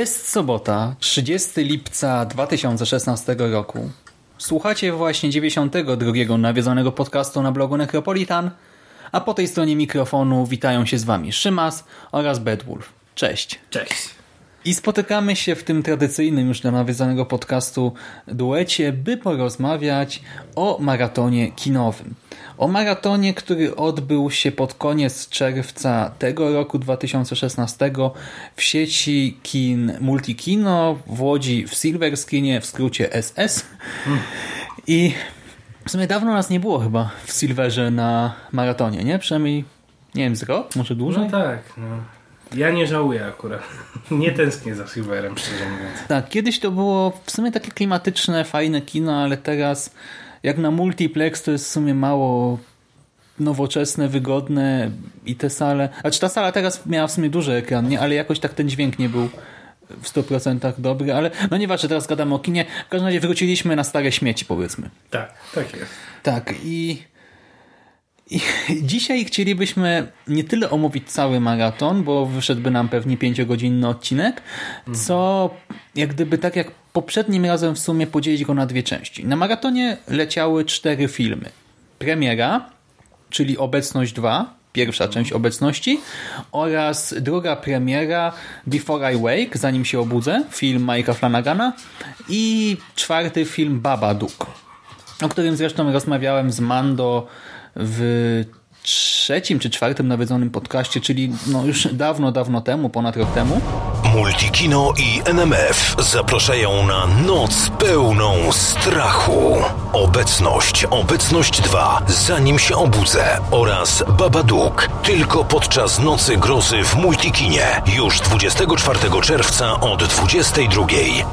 Jest sobota, 30 lipca 2016 roku. Słuchacie właśnie 92 nawiedzonego podcastu na blogu Necropolitan, a po tej stronie mikrofonu witają się z Wami Szymas oraz Bedwulf. Cześć. Cześć. I spotykamy się w tym tradycyjnym już dla nawiedzonego podcastu duecie, by porozmawiać o maratonie kinowym. O maratonie, który odbył się pod koniec czerwca tego roku 2016 w sieci kin Multikino w Łodzi w Silver Screenie, w skrócie SS. I w sumie dawno nas nie było chyba w Silverze na maratonie, nie? Przynajmniej, nie wiem, z rok, może dłużej? No tak, no. Ja nie żałuję akurat. Nie tęsknię za Silverem, szczerze mówiąc. Tak, kiedyś to było w sumie takie klimatyczne, fajne kino, ale teraz jak na multiplex to jest w sumie mało nowoczesne, wygodne i te sale... Znaczy ta sala teraz miała w sumie duży ekran, nie? ale jakoś tak ten dźwięk nie był w 100% dobry, ale no nieważne, teraz gadamy o kinie. W każdym razie wróciliśmy na stare śmieci, powiedzmy. Tak, tak jest. Tak i, dzisiaj chcielibyśmy nie tyle omówić cały maraton, bo wyszedłby nam pewnie pięciogodzinny odcinek, co jak gdyby tak jak poprzednim razem w sumie podzielić go na dwie części. Na maratonie leciały cztery filmy. Premiera, czyli Obecność 2, pierwsza część Obecności oraz druga premiera Before I Wake, zanim się obudzę, film Mike'a Flanagana i czwarty film Babadook, o którym zresztą rozmawiałem z Mando w trzecim czy czwartym nawiedzonym podcaście, czyli no już dawno, dawno temu, ponad rok temu. Multikino i NMF zapraszają na noc pełną strachu. Obecność, obecność 2, zanim się obudzę oraz Babadook. Tylko podczas nocy grozy w Multikinie. Już 24 czerwca od 22.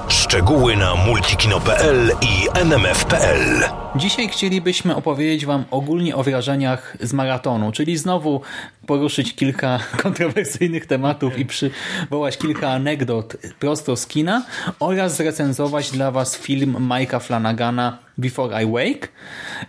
Szczegóły na multikino.pl i nmf.pl. Dzisiaj chcielibyśmy opowiedzieć Wam ogólnie o wrażeniach z maratonu, czyli znowu poruszyć kilka kontrowersyjnych tematów i przywołać kilka anegdot prosto z kina oraz zrecenzować dla Was film Mike'a Flanagana Before I Wake.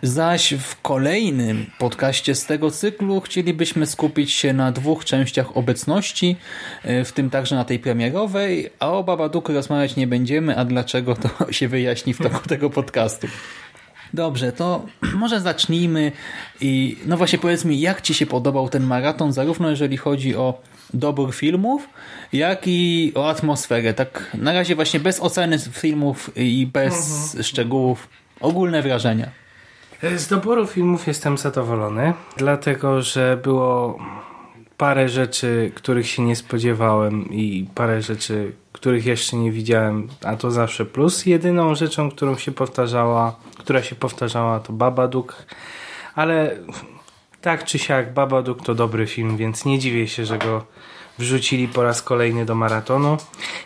Zaś w kolejnym podcaście z tego cyklu chcielibyśmy skupić się na dwóch częściach obecności, w tym także na tej premierowej, a o Babadooku rozmawiać nie będziemy, a dlaczego to się wyjaśni w toku tego podcastu. Dobrze, to może zacznijmy i no właśnie powiedz mi, jak Ci się podobał ten maraton, zarówno jeżeli chodzi o dobór filmów, jak i o atmosferę. Tak na razie właśnie bez oceny filmów i bez mhm. szczegółów. Ogólne wrażenia. Z doboru filmów jestem zadowolony, dlatego że było parę rzeczy, których się nie spodziewałem i parę rzeczy, których jeszcze nie widziałem, a to zawsze plus. Jedyną rzeczą, którą się powtarzała, która się powtarzała to Babadook, ale tak czy siak Babadook to dobry film, więc nie dziwię się, że go wrzucili po raz kolejny do maratonu.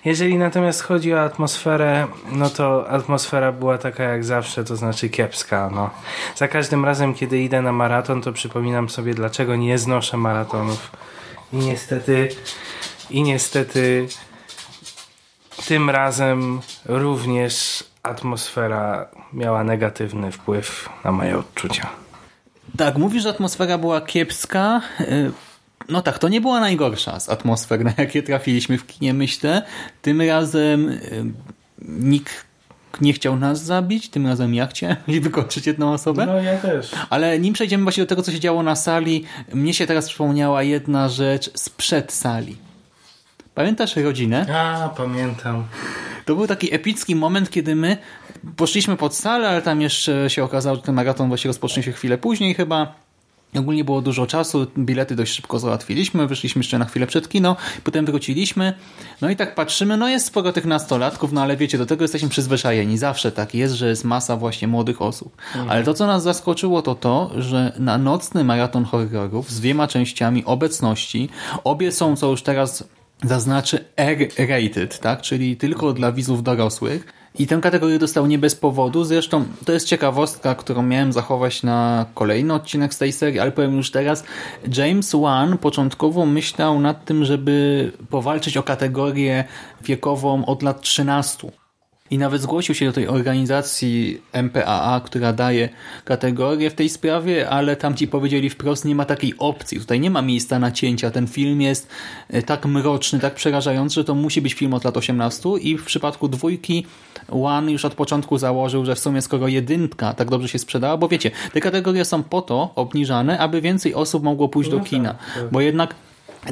Jeżeli natomiast chodzi o atmosferę, no to atmosfera była taka jak zawsze, to znaczy kiepska. No. Za każdym razem, kiedy idę na maraton, to przypominam sobie, dlaczego nie znoszę maratonów. I niestety, i niestety tym razem również atmosfera miała negatywny wpływ na moje odczucia. Tak, mówisz, że atmosfera była kiepska. No tak, to nie była najgorsza z atmosfer, na jakie trafiliśmy w kinie, myślę. Tym razem nikt nie chciał nas zabić, tym razem ja chciałem wykończyć jedną osobę. No ja też. Ale nim przejdziemy właśnie do tego, co się działo na sali, mnie się teraz przypomniała jedna rzecz sprzed sali. Pamiętasz rodzinę? A, pamiętam. To był taki epicki moment, kiedy my poszliśmy pod salę, ale tam jeszcze się okazało, że ten maraton właśnie rozpocznie się chwilę później chyba. Ogólnie było dużo czasu, bilety dość szybko załatwiliśmy, wyszliśmy jeszcze na chwilę przed kino, potem wróciliśmy, no i tak patrzymy, no jest sporo tych nastolatków, no ale wiecie, do tego jesteśmy przyzwyczajeni, zawsze tak jest, że jest masa właśnie młodych osób. Ale to, co nas zaskoczyło, to to, że na nocny maraton horrorów z dwiema częściami obecności, obie są, co już teraz zaznaczy R-rated, tak? czyli tylko dla widzów dorosłych. I tę kategorię dostał nie bez powodu. Zresztą to jest ciekawostka, którą miałem zachować na kolejny odcinek z tej serii, ale powiem już teraz. James Wan początkowo myślał nad tym, żeby powalczyć o kategorię wiekową od lat 13 i nawet zgłosił się do tej organizacji MPAA, która daje kategorię w tej sprawie, ale tam ci powiedzieli wprost, nie ma takiej opcji. Tutaj nie ma miejsca na cięcia. Ten film jest e, tak mroczny, tak przerażający, że to musi być film od lat 18 i w przypadku dwójki One już od początku założył, że w sumie skoro jedynka tak dobrze się sprzedała, bo wiecie, te kategorie są po to obniżane, aby więcej osób mogło pójść no do kina, tak, tak. bo jednak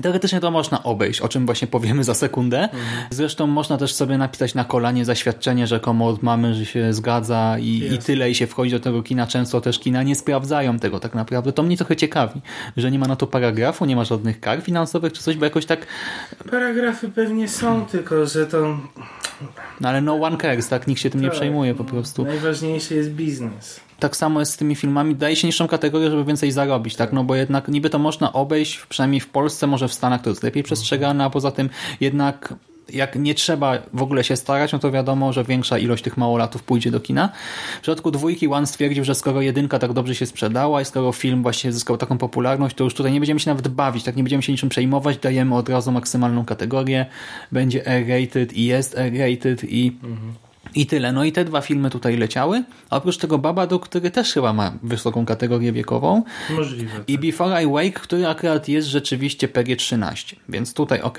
Teoretycznie to można obejść, o czym właśnie powiemy za sekundę. Mhm. Zresztą można też sobie napisać na kolanie zaświadczenie rzekomo od mamy, że się zgadza i, i tyle i się wchodzi do tego kina. Często też kina nie sprawdzają tego tak naprawdę. To mnie trochę ciekawi, że nie ma na to paragrafu, nie ma żadnych kar finansowych czy coś, bo jakoś tak... Paragrafy pewnie są, tylko że to... No ale no one cares, tak? Nikt się tym tak, nie przejmuje po prostu. Najważniejszy jest biznes tak samo jest z tymi filmami, daje się niższą kategorię, żeby więcej zarobić, tak? No bo jednak niby to można obejść, przynajmniej w Polsce, może w Stanach to jest lepiej przestrzegane, a poza tym jednak jak nie trzeba w ogóle się starać, no to wiadomo, że większa ilość tych małolatów pójdzie do kina. W przypadku dwójki One stwierdził, że skoro jedynka tak dobrze się sprzedała i skoro film właśnie zyskał taką popularność, to już tutaj nie będziemy się nawet bawić, tak? Nie będziemy się niczym przejmować, dajemy od razu maksymalną kategorię, będzie R-rated i jest R-rated i mhm i tyle. No i te dwa filmy tutaj leciały. A oprócz tego Babadook, który też chyba ma wysoką kategorię wiekową. Możliwe. Tak. I Before I Wake, który akurat jest rzeczywiście PG-13. Więc tutaj ok.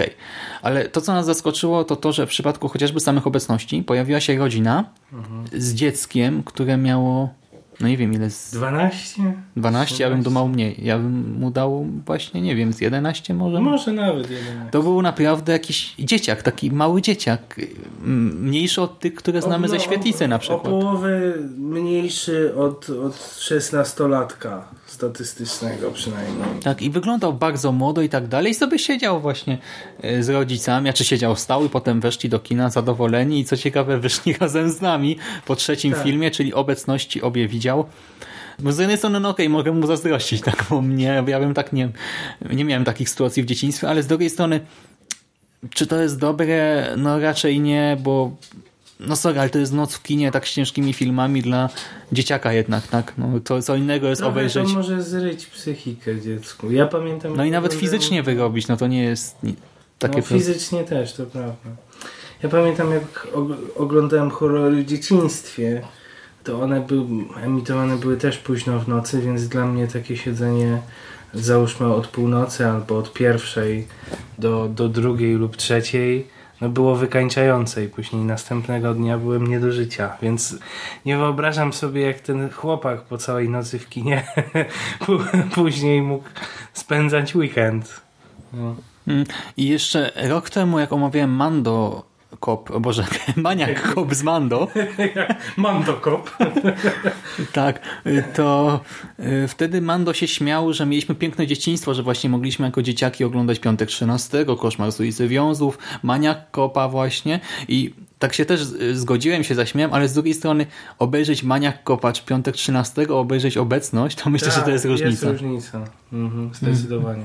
Ale to, co nas zaskoczyło, to to, że w przypadku chociażby samych obecności pojawiła się rodzina mhm. z dzieckiem, które miało no nie wiem ile z... 12? 12, ja bym dumał mniej. Ja bym mu dał właśnie, nie wiem, z 11 może? Może nawet 11. To był naprawdę jakiś dzieciak, taki mały dzieciak. Mniejszy od tych, które znamy o, no, ze świetlicy na przykład. O połowę mniejszy od, od 16-latka statystycznego przynajmniej. Tak, i wyglądał bardzo młodo i tak dalej. I sobie siedział właśnie e, z rodzicami, a czy siedział stał i potem weszli do kina zadowoleni i co ciekawe wyszli razem z nami po trzecim tak. filmie, czyli obecności obie widział. Bo z jednej strony, no okej, okay, mogę mu zazdrościć, tak, bo mnie, ja bym tak nie, nie miałem takich sytuacji w dzieciństwie, ale z drugiej strony, czy to jest dobre? No raczej nie, bo no sorry, ale to jest noc w kinie tak z ciężkimi filmami dla dzieciaka jednak, tak? No, to co innego jest Trochę obejrzeć. to może zryć psychikę dziecku. Ja pamiętam... No i nawet fizycznie wyrobić, no to nie jest takie... No fizycznie też, to prawda. Ja pamiętam jak oglądałem horrory w dzieciństwie, to one były, emitowane były też późno w nocy, więc dla mnie takie siedzenie załóżmy od północy albo od pierwszej do, do drugiej lub trzeciej no było wykańczające i później następnego dnia byłem nie do życia, więc nie wyobrażam sobie jak ten chłopak po całej nocy w kinie później mógł spędzać weekend. No. Mm. I jeszcze rok temu jak omawiałem Mando Kop, o Boże, maniak Kop z Mando. Mando Kop. tak, to y, wtedy Mando się śmiał, że mieliśmy piękne dzieciństwo, że właśnie mogliśmy jako dzieciaki oglądać Piątek 13, Koszmar z ulicy Wiązów, Maniak Kopa właśnie i tak się też y, zgodziłem, się zaśmiałem, ale z drugiej strony obejrzeć Maniak Kopacz Piątek 13, obejrzeć Obecność, to myślę, tak, że to jest różnica. jest różnica, mhm, zdecydowanie.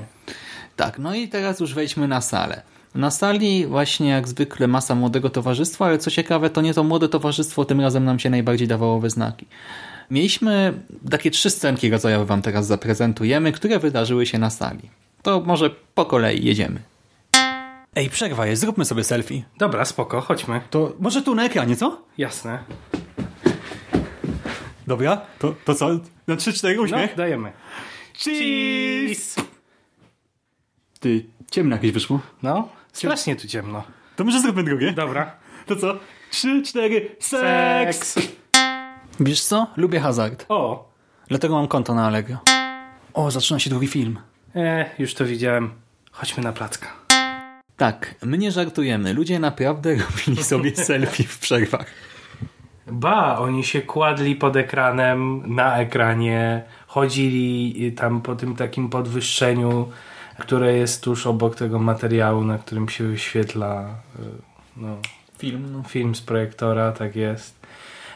Tak, no i teraz już wejdźmy na salę. Na sali właśnie jak zwykle masa młodego towarzystwa, ale co ciekawe to nie to młode towarzystwo tym razem nam się najbardziej dawało we znaki. Mieliśmy takie trzy scenki rodzajowe wam teraz zaprezentujemy, które wydarzyły się na sali. To może po kolei jedziemy. Ej, przerwa jest, zróbmy sobie selfie. Dobra, spoko, chodźmy. To może tu na ekranie, co? Jasne. Dobra, to, to co? Na 3-4 uśmiech? No, dajemy. Cheese! Ty, ciemno jakieś wyszło. No, strasznie tu ciemno. To może zróbmy drugie? Dobra. To co? Trzy, cztery, seks! Wiesz co? Lubię hazard. O! Dlatego mam konto na Allegro. O, zaczyna się drugi film. E, już to widziałem. Chodźmy na placka. Tak, my nie żartujemy. Ludzie naprawdę robili sobie selfie w przerwach. Ba, oni się kładli pod ekranem, na ekranie, chodzili tam po tym takim podwyższeniu, które jest tuż obok tego materiału, na którym się wyświetla y, no, Film, no. film z projektora, tak jest.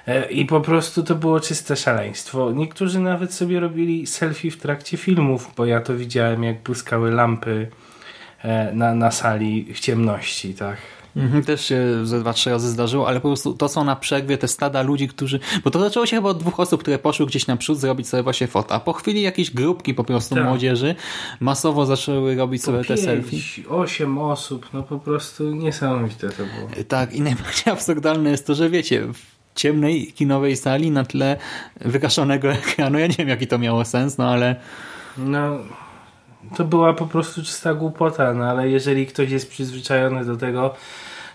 E, I po prostu to było czyste szaleństwo. Niektórzy nawet sobie robili selfie w trakcie filmów, bo ja to widziałem, jak błyskały lampy e, na, na sali w ciemności, tak. Mhm, też się ze dwa, trzy razy zdarzyło, ale po prostu to są na przerwie te stada ludzi, którzy... Bo to zaczęło się chyba od dwóch osób, które poszły gdzieś naprzód zrobić sobie właśnie foto, a po chwili jakieś grupki po prostu Tak. młodzieży masowo zaczęły robić sobie te selfie. Pięć, osiem osób, no po prostu niesamowite to było. Tak, i najbardziej absurdalne jest to, że wiecie, w ciemnej kinowej sali na tle wygaszonego ekranu, ja nie wiem jaki to miało sens, no ale No, to była po prostu czysta głupota, no ale jeżeli ktoś jest przyzwyczajony do tego,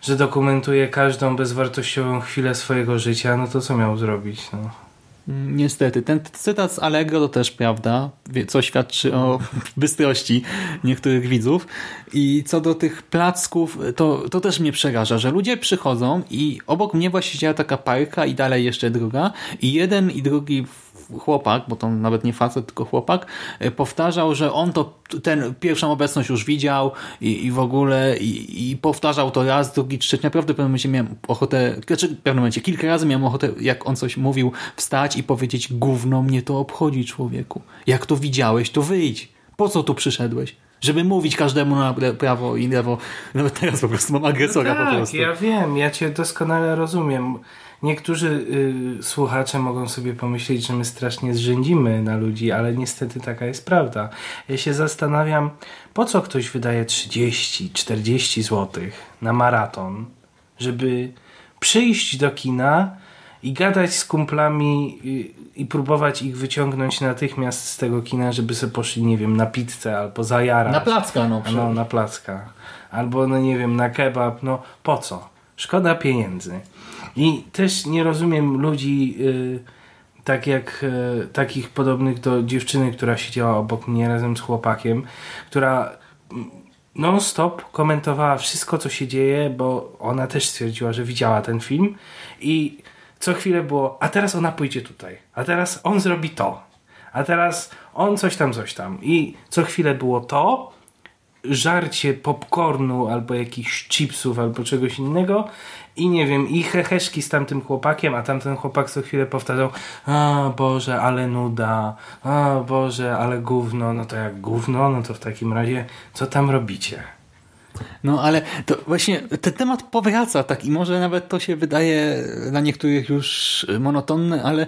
że dokumentuje każdą bezwartościową chwilę swojego życia, no to co miał zrobić, no. Niestety, ten cytat z Allegro to też prawda, co świadczy o bystrości niektórych widzów. I co do tych placków, to, to też mnie przeraża, że ludzie przychodzą i obok mnie właśnie siedziała taka parka i dalej jeszcze druga i jeden i drugi chłopak, bo to nawet nie facet, tylko chłopak, e, powtarzał, że on to ten pierwszą obecność już widział i, i w ogóle i, i powtarzał to raz, drugi, trzeci. Naprawdę w pewnym momencie miałem ochotę, znaczy w pewnym momencie kilka razy miałem ochotę, jak on coś mówił, wstać i powiedzieć gówno mnie to obchodzi człowieku. Jak to widziałeś, to wyjdź. Po co tu przyszedłeś? Żeby mówić każdemu na prawo i lewo. Nawet teraz po prostu mam agresora po tak, prostu. ja wiem, ja cię doskonale rozumiem. Niektórzy y, słuchacze mogą sobie pomyśleć, że my strasznie zrzędzimy na ludzi, ale niestety taka jest prawda. Ja się zastanawiam, po co ktoś wydaje 30-40 zł na maraton, żeby przyjść do kina i gadać z kumplami y, i próbować ich wyciągnąć natychmiast z tego kina, żeby sobie poszli, nie wiem, na pizzę albo zajarać. Na placka, no. No, na placka. Albo, no nie wiem, na kebab. No, po co? Szkoda pieniędzy. I też nie rozumiem ludzi y, tak jak y, takich podobnych do dziewczyny, która siedziała obok mnie razem z chłopakiem, która mm, non-stop komentowała wszystko, co się dzieje, bo ona też stwierdziła, że widziała ten film i co chwilę było, a teraz ona pójdzie tutaj, a teraz on zrobi to, a teraz on coś tam, coś tam. I co chwilę było to, żarcie popcornu albo jakichś chipsów albo czegoś innego i nie wiem, i heheszki z tamtym chłopakiem, a tamten chłopak co chwilę powtarzał a Boże, ale nuda, a Boże, ale gówno, no to jak gówno, no to w takim razie co tam robicie? No ale to właśnie ten temat powraca tak i może nawet to się wydaje dla niektórych już monotonne, ale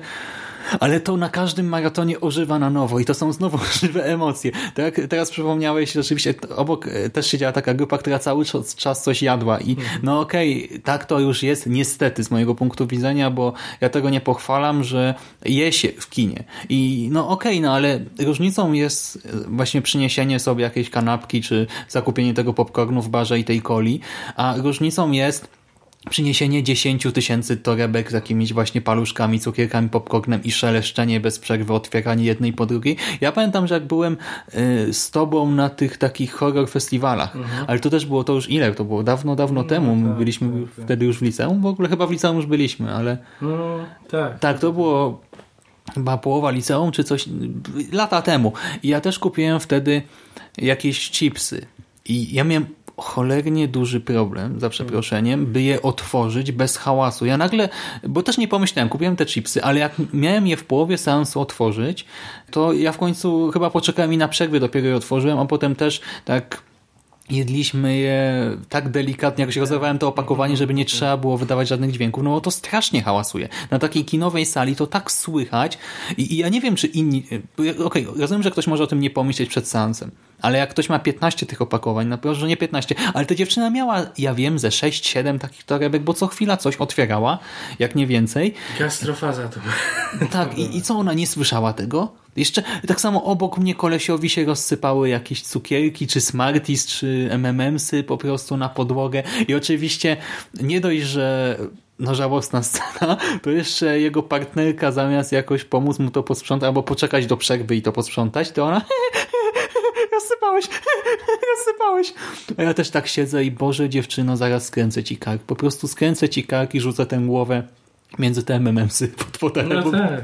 ale to na każdym maratonie ożywa na nowo i to są znowu żywe emocje. Tak, teraz przypomniałeś, rzeczywiście obok e, też siedziała taka grupa, która cały czas- coś jadła i no okej, tak to już jest niestety z mojego punktu widzenia, bo ja tego nie pochwalam, że je się w kinie i no okej, no ale różnicą jest e, właśnie przyniesienie sobie jakiejś kanapki czy zakupienie tego popcornu w barze i tej coli, a różnicą jest przyniesienie 10 tysięcy torebek z jakimiś właśnie paluszkami, cukierkami, popcornem i szeleszczenie bez przerwy, otwieranie jednej po drugiej. Ja pamiętam, że jak byłem y, z tobą na tych takich horror festiwalach, ale to też było to już ile? To było dawno, dawno temu. My byliśmy wtedy już w liceum. W ogóle chyba w liceum już byliśmy, ale No tak. tak, to było chyba połowa liceum, czy coś, lata temu. I ja też kupiłem wtedy jakieś chipsy. I ja miałem cholernie duży problem, za przeproszeniem, by je otworzyć bez hałasu. Ja nagle, bo też nie pomyślałem, kupiłem te chipsy, ale jak miałem je w połowie seansu otworzyć, to ja w końcu chyba poczekałem i na przerwie dopiero je otworzyłem, a potem też tak jedliśmy je tak delikatnie, jak się rozerwałem to opakowanie, żeby nie trzeba było wydawać żadnych dźwięków, no to strasznie hałasuje. Na takiej kinowej sali to tak słychać i, i ja nie wiem, czy inni... Okej, rozumiem, że ktoś może o tym nie pomyśleć przed seansem, ale jak ktoś ma 15 tych opakowań, na pewno, że nie 15, ale ta dziewczyna miała, ja wiem, ze 6-7 takich torebek, bo co chwila coś otwierała, jak nie więcej. Gastrofaza to Tak, i, i co ona nie słyszała tego? Jeszcze tak samo obok mnie kolesiowi się rozsypały jakieś cukierki, czy Smarties, czy MMMsy po prostu na podłogę. I oczywiście nie dość, że no żałosna scena, to jeszcze jego partnerka zamiast jakoś pomóc mu to posprzątać, albo poczekać do przerwy i to posprzątać, to ona rozsypałeś, rozsypałeś. A ja też tak siedzę i Boże dziewczyno, zaraz skręcę ci kark. Po prostu skręcę ci kark i rzucę tę głowę między te MMS-y pod fotelem. No tak.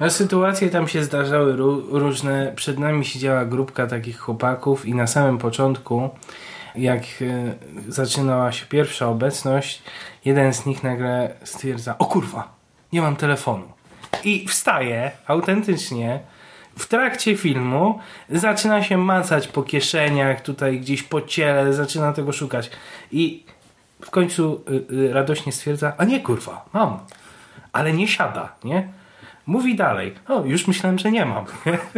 No. Sytuacje tam się zdarzały ró- różne. Przed nami siedziała grupka takich chłopaków i na samym początku, jak e, zaczynała się pierwsza obecność, jeden z nich nagle stwierdza, o kurwa, nie mam telefonu. I wstaje autentycznie w trakcie filmu, zaczyna się macać po kieszeniach, tutaj gdzieś po ciele, zaczyna tego szukać. I w końcu y, y, radośnie stwierdza, a nie kurwa, mam. Ale nie siada, nie? Mówi dalej. O, już myślałem, że nie mam.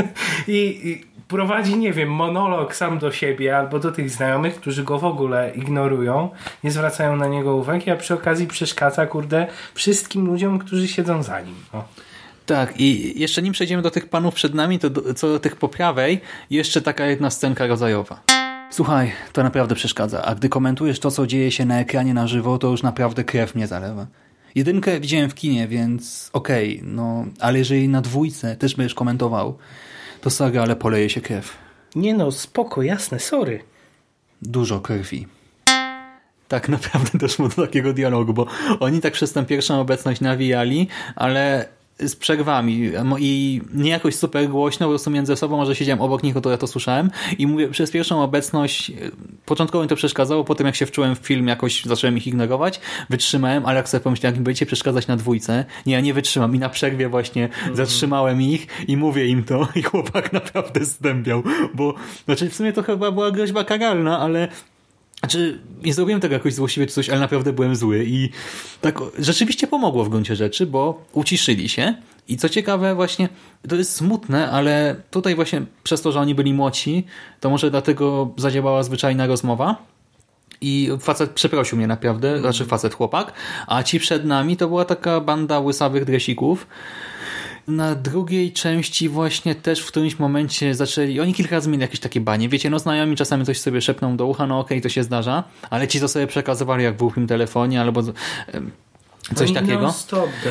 I, I prowadzi, nie wiem, monolog sam do siebie albo do tych znajomych, którzy go w ogóle ignorują, nie zwracają na niego uwagi, a przy okazji przeszkadza, kurde, wszystkim ludziom, którzy siedzą za nim. O. Tak, i jeszcze nim przejdziemy do tych panów przed nami, to do, co do tych po prawej, jeszcze taka jedna scenka rodzajowa. Słuchaj, to naprawdę przeszkadza, a gdy komentujesz to, co dzieje się na ekranie na żywo, to już naprawdę krew mnie zalewa. Jedynkę widziałem w kinie, więc okej, no, ale jeżeli na dwójce też będziesz komentował, to sorry, ale poleje się krew. Nie no, spoko, jasne, sorry. Dużo krwi. Tak naprawdę doszło do takiego dialogu, bo oni tak przez tę pierwszą obecność nawijali, ale z przerwami. I nie jakoś super głośno, po prostu między sobą, może siedziałem obok nich, to ja to słyszałem. I mówię, przez pierwszą obecność początkowo mi to przeszkadzało, potem jak się wczułem w film, jakoś zacząłem ich ignorować, wytrzymałem, ale jak sobie pomyślałem, jak mi będziecie przeszkadzać na dwójce, nie, ja nie wytrzymam. I na przerwie właśnie zatrzymałem ich i mówię im to. I chłopak naprawdę zdębiał, bo znaczy w sumie to chyba była groźba karalna, ale znaczy, nie zrobiłem tego jakoś złośliwie czy coś, ale naprawdę byłem zły i tak rzeczywiście pomogło w gruncie rzeczy, bo uciszyli się. I co ciekawe właśnie, to jest smutne, ale tutaj właśnie przez to, że oni byli młodzi, to może dlatego zadziałała zwyczajna rozmowa. I facet przeprosił mnie naprawdę, znaczy facet chłopak, a ci przed nami to była taka banda łysawych dresików, na drugiej części właśnie też w którymś momencie zaczęli, oni kilka razy mieli jakieś takie banie, wiecie, no znajomi czasami coś sobie szepną do ucha, no okej, okay, to się zdarza, ale ci, co sobie przekazywali jak w głupim telefonie albo coś Oni takiego.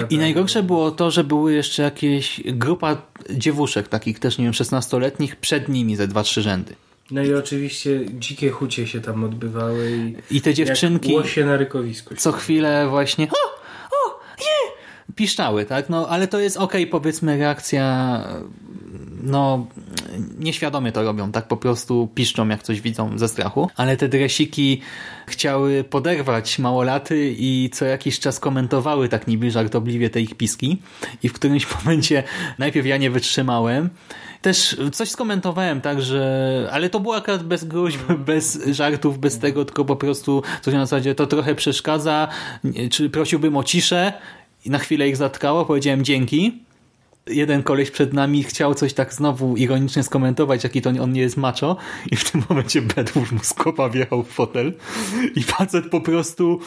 I najgorsze było to, że były jeszcze jakieś grupa dziewuszek, takich też, nie wiem, 16-letnich, przed nimi ze dwa, trzy rzędy. No i oczywiście dzikie chucie się tam odbywały i, I te dziewczynki- jak łosie na rykowisku. co chwilę właśnie o, piszczały, tak? No, ale to jest okej, powiedzmy, reakcja no, nieświadomie to robią, tak? Po prostu piszczą, jak coś widzą ze strachu. Ale te dresiki chciały poderwać małolaty i co jakiś czas komentowały tak niby żartobliwie te ich piski. I w którymś momencie najpierw ja nie wytrzymałem, też coś skomentowałem, tak, że... Ale to było akurat bez gruźb, bez żartów, bez tego, tylko po prostu coś na zasadzie to trochę przeszkadza, czy prosiłbym o ciszę i na chwilę ich zatkało, powiedziałem dzięki. Jeden koleś przed nami chciał coś tak znowu ironicznie skomentować, jaki to on nie jest macho i w tym momencie Bedwulf mu z kopa wjechał w fotel i facet po prostu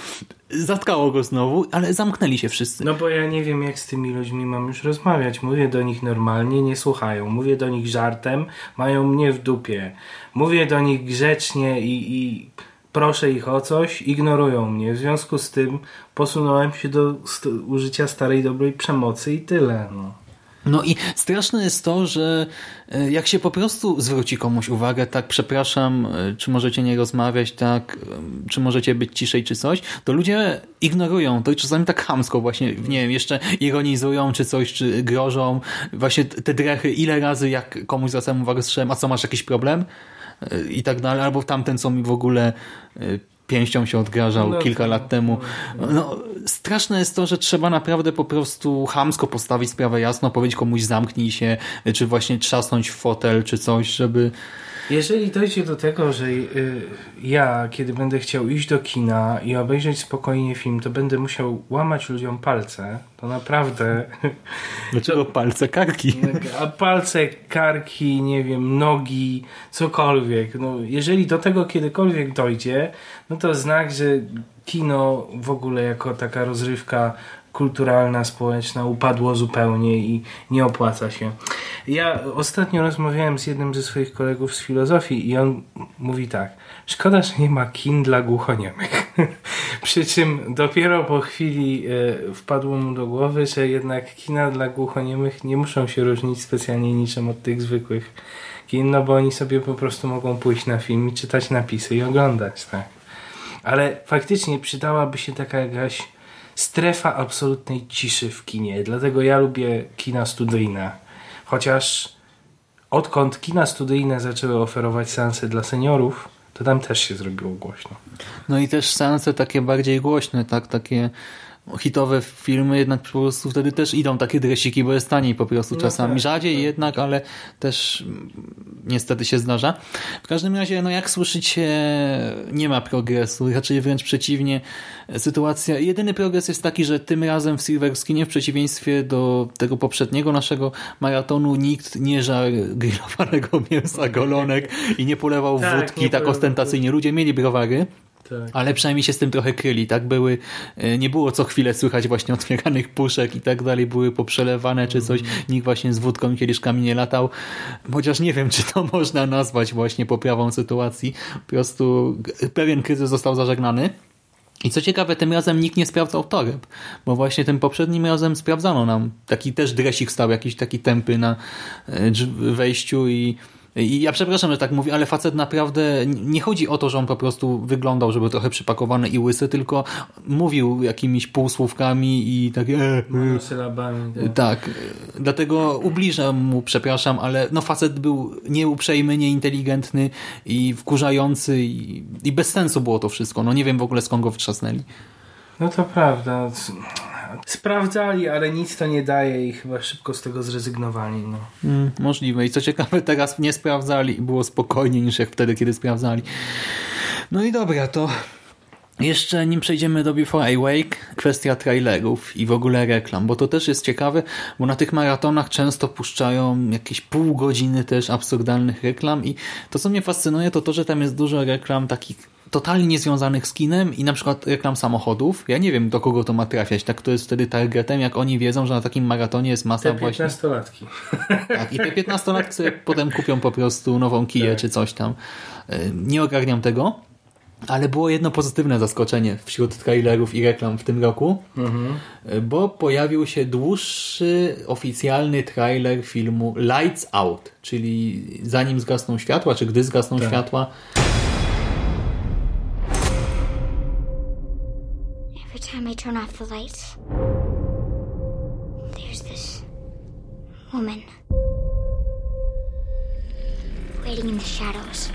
zatkało go znowu, ale zamknęli się wszyscy. No bo ja nie wiem, jak z tymi ludźmi mam już rozmawiać. Mówię do nich normalnie, nie słuchają. Mówię do nich żartem, mają mnie w dupie. Mówię do nich grzecznie i, i proszę ich o coś, ignorują mnie. W związku z tym posunąłem się do st- użycia starej, dobrej przemocy i tyle. No. No i straszne jest to, że e, jak się po prostu zwróci komuś uwagę, tak przepraszam, e, czy możecie nie rozmawiać, tak, e, czy możecie być ciszej, czy coś, to ludzie ignorują to i czasami tak chamsko właśnie, nie wiem, jeszcze ironizują, czy coś, czy grożą. Właśnie te drechy, ile razy jak komuś zwracam uwagę, słyszałem, a co, masz jakiś problem? I tak dalej, albo tamten, co mi w ogóle pięścią się odgrażał No, kilka no, lat temu. No, straszne jest to, że trzeba naprawdę po prostu chamsko postawić sprawę jasno, powiedzieć komuś zamknij się, czy właśnie trzasnąć w fotel, czy coś, żeby... Jeżeli dojdzie do tego, że y, ja, kiedy będę chciał iść do kina i obejrzeć spokojnie film, to będę musiał łamać ludziom palce, to naprawdę Dlaczego palce karki? A palce, karki, nie wiem, nogi, cokolwiek. No, jeżeli do tego kiedykolwiek dojdzie, no to znak, że kino w ogóle jako taka rozrywka kulturalna, społeczna upadło zupełnie i nie opłaca się. Ja ostatnio rozmawiałem z jednym ze swoich kolegów z filozofii i on mówi tak, szkoda, że nie ma kin dla głuchoniemych. Przy czym dopiero po chwili e, wpadło mu do głowy, że jednak kina dla głuchoniemych nie muszą się różnić specjalnie niczym od tych zwykłych kin, no bo oni sobie po prostu mogą pójść na film i czytać napisy i oglądać, tak. Ale faktycznie przydałaby się taka jakaś strefa absolutnej ciszy w kinie. Dlatego ja lubię kina studyjne. Chociaż odkąd kina studyjne zaczęły oferować seanse dla seniorów, to tam też się zrobiło głośno. No i też seanse takie bardziej głośne, tak, takie hitowe filmy jednak po prostu wtedy też idą takie dresiki, bo jest taniej po prostu no czasami. tak, Rzadziej tak. jednak, ale też mm, niestety się zdarza. W każdym razie, no jak słyszycie, nie ma progresu, raczej wręcz przeciwnie. Sytuacja, jedyny progres jest taki, że tym razem w Silver Skinie w przeciwieństwie do tego poprzedniego naszego maratonu nikt nie żarł grillowanego mięsa, golonek i nie polewał Tak, wódki tak ostentacyjnie. Ludzie mieli browary, Tak. ale przynajmniej się z tym trochę kryli, tak? Były, e, nie było co chwilę słychać właśnie otwieranych puszek i tak dalej, były poprzelewane czy coś, nikt właśnie z wódką i kieliszkami nie latał, chociaż nie wiem, czy to można nazwać właśnie poprawą sytuacji, po prostu pewien kryzys został zażegnany. I co ciekawe, tym razem nikt nie sprawdzał toreb, bo właśnie tym poprzednim razem sprawdzano nam taki też dresik stał, jakiś taki tępy na e, wejściu i i ja przepraszam, że tak mówię, ale facet naprawdę nie chodzi o to, że on po prostu wyglądał, żeby trochę przypakowany i łysy, tylko mówił jakimiś półsłówkami i tak e, e, Monosylabami. tak. tak, dlatego ubliżam mu, przepraszam, ale no facet był nieuprzejmy, nieinteligentny i wkurzający i, i bez sensu było to wszystko. No nie wiem w ogóle skąd go wtrzasnęli. No to prawda. Sprawdzali, ale nic to nie daje i chyba szybko z tego zrezygnowali. No. Mm, możliwe. I co ciekawe, teraz nie sprawdzali i było spokojniej niż jak wtedy, kiedy sprawdzali. No i dobra, to jeszcze nim przejdziemy do Before I Wake, kwestia trailerów i w ogóle reklam, bo to też jest ciekawe, bo na tych maratonach często puszczają jakieś pół godziny też absurdalnych reklam i to co mnie fascynuje to to, że tam jest dużo reklam takich totalnie niezwiązanych z kinem i na przykład reklam samochodów. Ja nie wiem do kogo to ma trafiać, tak to jest wtedy targetem, jak oni wiedzą, że na takim maratonie jest masa Te właśnie... 15-latki. Tak, i te 15-latcy potem kupią po prostu nową kiję Tak. czy coś tam. E, Nie ogarniam tego, ale było jedno pozytywne zaskoczenie wśród trailerów i reklam w tym roku, e, bo pojawił się dłuższy oficjalny trailer filmu Lights Out, czyli zanim zgasną światła, czy gdy zgasną Tak. światła. Time I turn off the lights, there's this woman waiting in the shadows.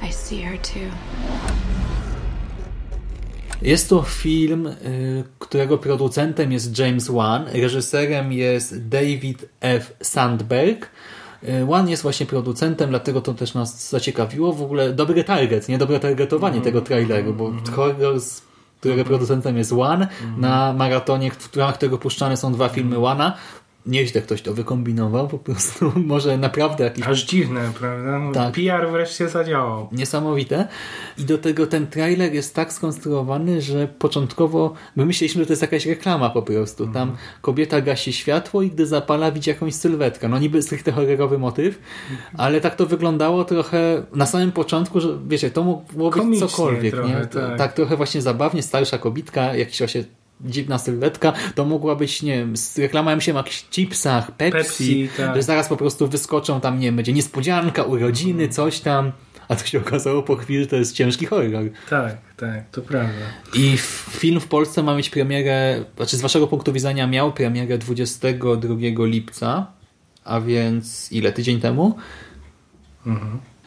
I see her too. Jest to film, którego producentem jest James Wan, reżyserem jest David F. Sandberg. Wan jest właśnie producentem, dlatego to też nas zaciekawiło. W ogóle dobry target, nie dobre targetowanie tego traileru, bo horror, z którego producentem jest Wan, na maratonie, w ramach którego puszczane są dwa filmy Wana. Nieźle ktoś to wykombinował, po prostu może naprawdę jakiś Aż dziwne, prawda? No, Tak. PR wreszcie zadziałał. niesamowite. I do tego ten trailer jest tak skonstruowany, że początkowo my myśleliśmy, że to jest jakaś reklama po prostu. Tam kobieta gasi światło i gdy zapala widzi jakąś sylwetkę. No niby stricte horrorowy motyw, ale tak to wyglądało trochę na samym początku, że wiecie, to mogło być Komicznie cokolwiek. trochę, nie? Tak. tak trochę właśnie zabawnie, starsza kobitka, jakiś właśnie dziwna sylwetka, to mogła być, nie wiem, z reklamą się o jakichś chipsach, Pepsi, Pepsi, tak. że zaraz po prostu wyskoczą tam, nie wiem, będzie niespodzianka, urodziny, coś tam, a to się okazało po chwili, że to jest ciężki horror. Tak, tak, to prawda. I film w Polsce ma mieć premierę, znaczy z waszego punktu widzenia miał premierę 22 lipca, a więc ile, tydzień temu?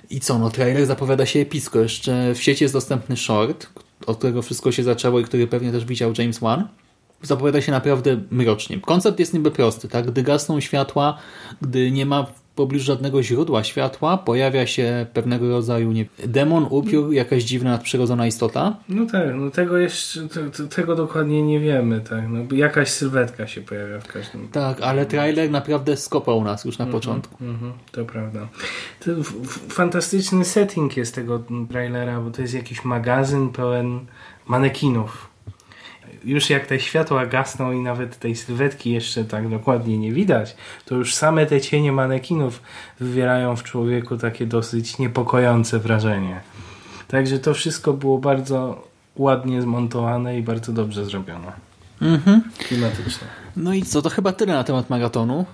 I co, no trailer zapowiada się epicko. Jeszcze w sieci jest dostępny short, od którego wszystko się zaczęło i który pewnie też widział James Wan. Zapowiada się naprawdę mrocznie. Koncept jest niby prosty, tak? Gdy gasną światła, gdy nie ma pobliżu żadnego źródła światła, pojawia się pewnego rodzaju nie, demon, upiór, jakaś dziwna nadprzyrodzona istota. No tak, no tego jeszcze, te, te, tego dokładnie nie wiemy, tak. No, jakaś sylwetka się pojawia w każdym. Tak, ale trailer naprawdę skopał nas już na początku. Mhm, to prawda. To fantastyczny setting jest tego trailera, bo to jest jakiś magazyn pełen manekinów. Już jak te światła gasną i nawet tej sylwetki jeszcze tak dokładnie nie widać, to już same te cienie manekinów wywierają w człowieku takie dosyć niepokojące wrażenie. Także to wszystko było bardzo ładnie zmontowane i bardzo dobrze zrobione. Mhm. Klimatyczne. No i co, to chyba tyle na temat maratonu.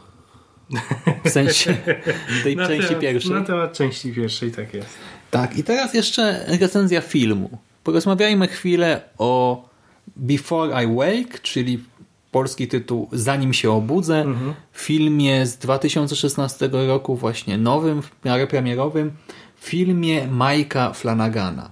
W sensie tej części temat- pierwszej. Na temat części pierwszej, tak jest. Tak, i teraz jeszcze recenzja filmu. Porozmawiajmy chwilę o Before I Wake, czyli polski tytuł Zanim się obudzę, filmie z 2016 roku, właśnie nowym, w miarę premierowym, filmie Majka Flanagana.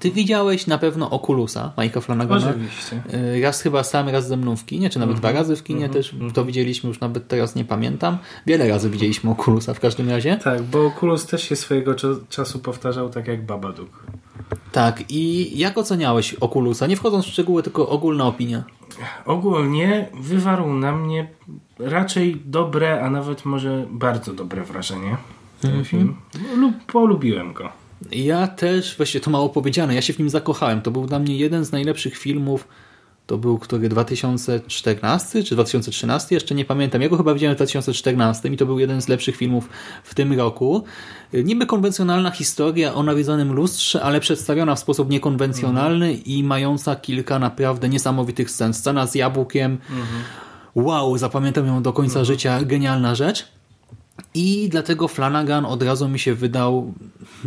Ty widziałeś na pewno Oculusa, Majka Flanagana. Oczywiście. Y, Raz chyba sam, raz ze mną w kinie, czy nawet dwa razy w kinie też. To widzieliśmy już nawet teraz nie pamiętam. Wiele razy widzieliśmy Oculusa w każdym razie. Tak, bo Oculus też się swojego cza- czasu powtarzał tak jak Babadook. Tak, i jak oceniałeś Oculusa? Nie wchodząc w szczegóły, tylko ogólna opinia. Ogólnie wywarł na mnie raczej dobre, a nawet może bardzo dobre wrażenie ten film. Lub polubiłem go. Ja też, właściwie to mało powiedziane, ja się w nim zakochałem. To był dla mnie jeden z najlepszych filmów. To był który 2014 czy 2013, jeszcze nie pamiętam. Ja go chyba widziałem w 2014 i to był jeden z lepszych filmów w tym roku. Niby konwencjonalna historia o nawiedzonym lustrze, ale przedstawiona w sposób niekonwencjonalny i mająca kilka naprawdę niesamowitych scen. Scena z jabłkiem. Wow, zapamiętam ją do końca życia. Genialna rzecz. I dlatego Flanagan od razu mi się wydał,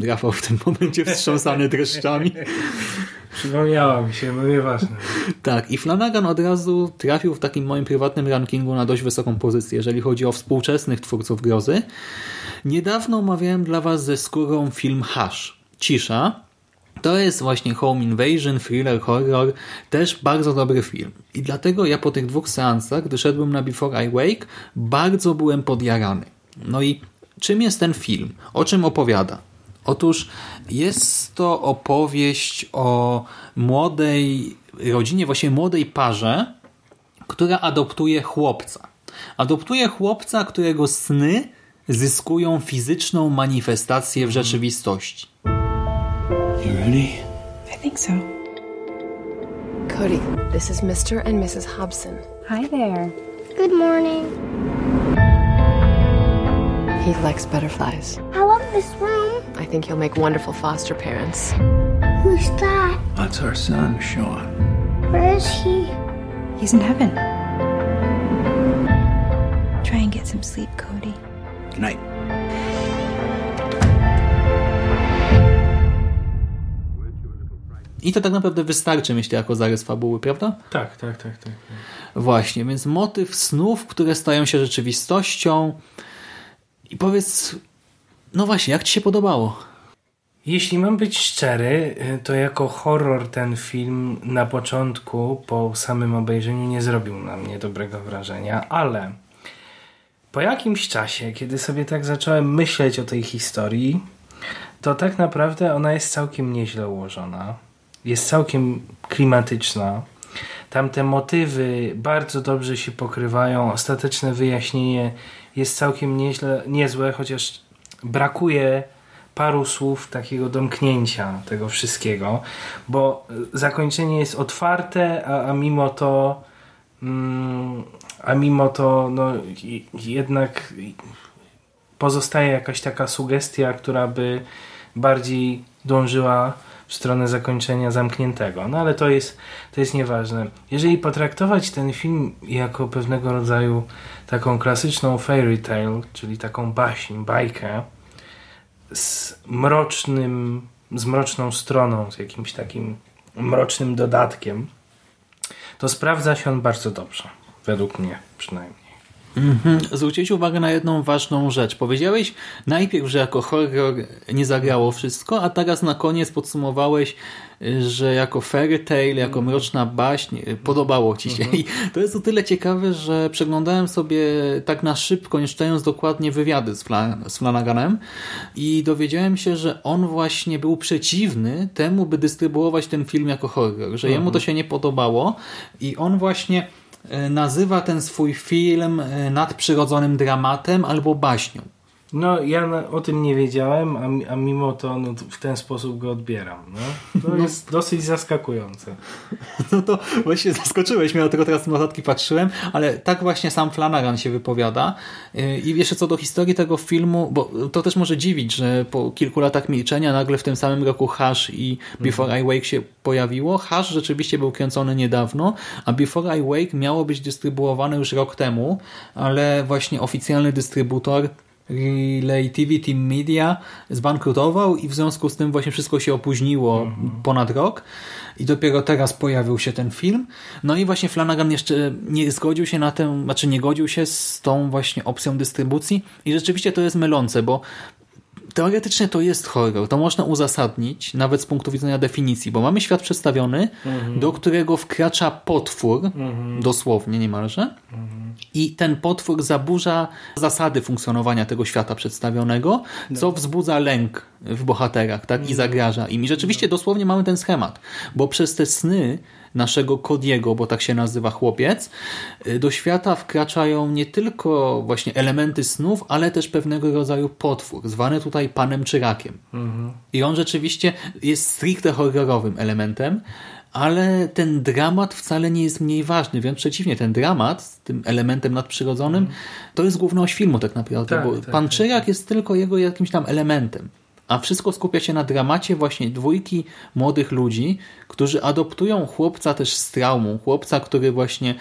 Rafał w tym momencie wstrząsany dreszczami. Przypomniała mi się, no nieważne. Tak, i Flanagan od razu trafił w takim moim prywatnym rankingu na dość wysoką pozycję, jeżeli chodzi o współczesnych twórców grozy. Niedawno omawiałem dla Was ze skórą film Hush, Cisza. To jest właśnie home invasion, thriller, horror, też bardzo dobry film. I dlatego ja po tych dwóch seansach, gdy szedłem na Before I Wake, bardzo byłem podjarany. No i czym jest ten film? O czym opowiada? Otóż jest to opowieść o młodej rodzinie, właśnie młodej parze, która adoptuje chłopca. Adoptuje chłopca, którego sny zyskują fizyczną manifestację w rzeczywistości. You ready? I think so. Cody, this is Mr. and Mrs. Hobson. Hi there. Good morning. He likes butterflies. I love this room. I think you'll make wonderful foster parents. Who's that? That's our son, Sean. Where is he? He's in heaven. Try and get some sleep, Cody. Good night. I to tak naprawdę wystarczy, myślę, jako zarys fabuły, prawda? Tak, tak, tak, tak. Właśnie, więc motyw snów, które stają się rzeczywistością. I powiedz, no właśnie, jak Ci się podobało? Jeśli mam być szczery, y, to jako horror ten film na początku, po samym obejrzeniu, nie zrobił na mnie dobrego wrażenia, ale po jakimś czasie, kiedy sobie tak zacząłem myśleć o tej historii, to tak naprawdę ona jest całkiem nieźle ułożona. Jest całkiem klimatyczna. Tamte motywy bardzo dobrze się pokrywają. Ostateczne wyjaśnienie jest całkiem nieźle, niezłe, chociaż brakuje paru słów takiego domknięcia tego wszystkiego, bo y, zakończenie jest otwarte, a, a mimo to mm, a mimo to no, jednak pozostaje jakaś taka sugestia, która by bardziej dążyła w stronę zakończenia zamkniętego. No ale to jest, to jest nieważne. Jeżeli potraktować ten film jako pewnego rodzaju taką klasyczną fairy tale, czyli taką baśń, bajkę, z mrocznym, z mroczną stroną, z jakimś takim mrocznym dodatkiem, to sprawdza się on bardzo dobrze. Według mnie przynajmniej. Mhm. Zwróciłeś uwagę na jedną ważną rzecz. Powiedziałeś najpierw, że jako horror nie zagrało wszystko, a teraz na koniec podsumowałeś, że jako fairy tale, jako mroczna baśń podobało Ci się. I to jest o tyle ciekawe, że przeglądałem sobie tak na szybko, nie czytając dokładnie wywiady z, Fla- z Flanaganem i dowiedziałem się, że on właśnie był przeciwny temu, by dystrybuować ten film jako horror, że jemu to się nie podobało i on właśnie e, nazywa ten swój film e, nadprzyrodzonym dramatem albo baśnią. No, ja na, o tym nie wiedziałem, a, a mimo to no, w ten sposób go odbieram. No. To jest dosyć zaskakujące. No to właśnie zaskoczyłeś mnie, dlatego teraz na notatki patrzyłem, ale tak właśnie sam Flanagan się wypowiada. Yy, I jeszcze co do historii tego filmu, bo to też może dziwić, że po kilku latach milczenia nagle w tym samym roku Hush i Before I Wake się pojawiło. Hush rzeczywiście był kręcony niedawno, a Before I Wake miało być dystrybuowane już rok temu, ale właśnie oficjalny dystrybutor Relativity Media zbankrutował i w związku z tym właśnie wszystko się opóźniło ponad rok. I dopiero teraz pojawił się ten film. No i właśnie Flanagan jeszcze nie zgodził się na tę, znaczy nie godził się z tą właśnie opcją dystrybucji. I rzeczywiście to jest mylące, bo teoretycznie to jest horror. To można uzasadnić nawet z punktu widzenia definicji, bo mamy świat przedstawiony, do którego wkracza potwór, dosłownie niemalże, i ten potwór zaburza zasady funkcjonowania tego świata przedstawionego, co wzbudza lęk w bohaterach tak? i zagraża im. I rzeczywiście dosłownie mamy ten schemat, bo przez te sny naszego Kodiego, bo tak się nazywa chłopiec, y, do świata wkraczają nie tylko właśnie elementy snów, ale też pewnego rodzaju potwór, zwany tutaj panem czy rakiem. I on rzeczywiście jest stricte horrorowym elementem, ale ten dramat wcale nie jest mniej ważny, wręcz przeciwnie, ten dramat z tym elementem nadprzyrodzonym to jest główna oś filmu tak naprawdę, Tak, bo tak, pan tak, Czyrak jest tylko jego jakimś tam elementem. A wszystko skupia się na dramacie właśnie dwójki młodych ludzi, którzy adoptują chłopca też z traumą. Chłopca, który właśnie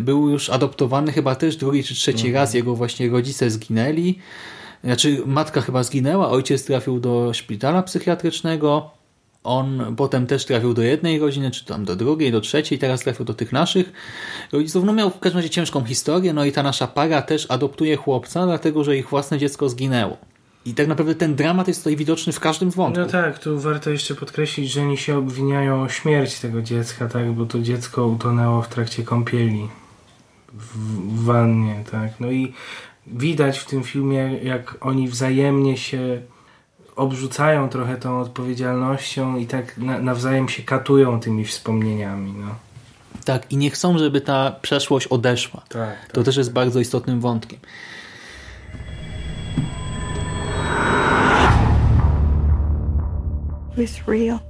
był już adoptowany chyba też drugi czy trzeci raz. Jego właśnie rodzice zginęli. Znaczy matka chyba zginęła, ojciec trafił do szpitala psychiatrycznego. On potem też trafił do jednej rodziny, czy tam do drugiej, do trzeciej, teraz trafił do tych naszych rodziców. No miał w każdym razie ciężką historię, no i ta nasza para też adoptuje chłopca, dlatego że ich własne dziecko zginęło. I tak naprawdę ten dramat jest tutaj widoczny w każdym z wątków. No tak, tu warto jeszcze podkreślić, że oni się obwiniają o śmierć tego dziecka, tak, bo to dziecko utonęło w trakcie kąpieli w, wannie, tak. No i widać w tym filmie, jak oni wzajemnie się obrzucają trochę tą odpowiedzialnością i tak na, nawzajem się katują tymi wspomnieniami, no. Tak, i nie chcą, żeby ta przeszłość odeszła. Tak, To też jest bardzo istotnym wątkiem. It was real.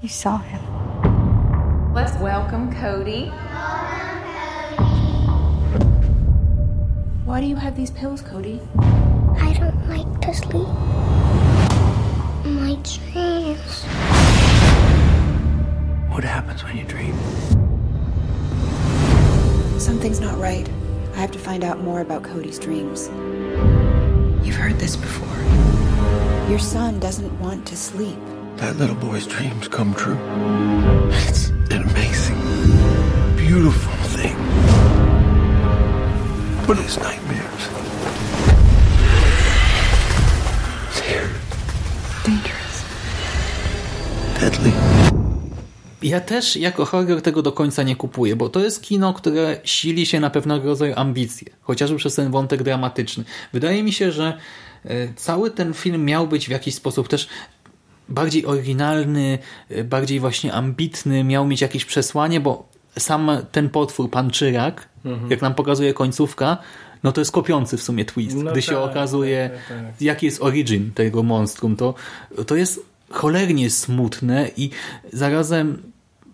You saw him. Let's welcome Cody. Why do you have these pills, Cody? I don't like to sleep. My dreams. What happens when you dream? Something's not right. I have to find out more about Cody's dreams. You've heard this before. Your son doesn't want to sleep. That little boy's dreams come true. It's an amazing, beautiful thing. But his nightmares. They're Dangerous. deadly. Ja też jako horror tego do końca nie kupuję, bo to jest kino, które sili się na pewnego rodzaju ambicje, chociażby przez ten wątek dramatyczny. Wydaje mi się, że e, cały ten film miał być w jakiś sposób też bardziej oryginalny, e, bardziej właśnie ambitny, miał mieć jakieś przesłanie, bo sam ten potwór, pan Czyrak, jak nam pokazuje końcówka, no to jest kopiący w sumie twist. No Gdy się tak, okazuje, tak, tak, tak. jaki jest origin tego monstrum, to, to jest cholernie smutne i zarazem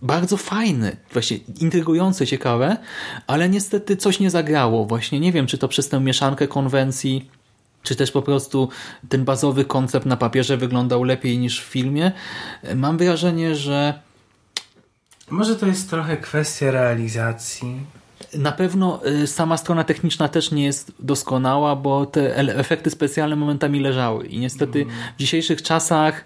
bardzo fajne, właśnie intrygujące, ciekawe, ale niestety coś nie zagrało. Właśnie nie wiem, czy to przez tę mieszankę konwencji, czy też po prostu ten bazowy koncept na papierze wyglądał lepiej niż w filmie. Mam wrażenie, że Może to jest trochę kwestia realizacji. Na pewno y, sama strona techniczna też nie jest doskonała, bo te efekty specjalne momentami leżały i niestety w dzisiejszych czasach,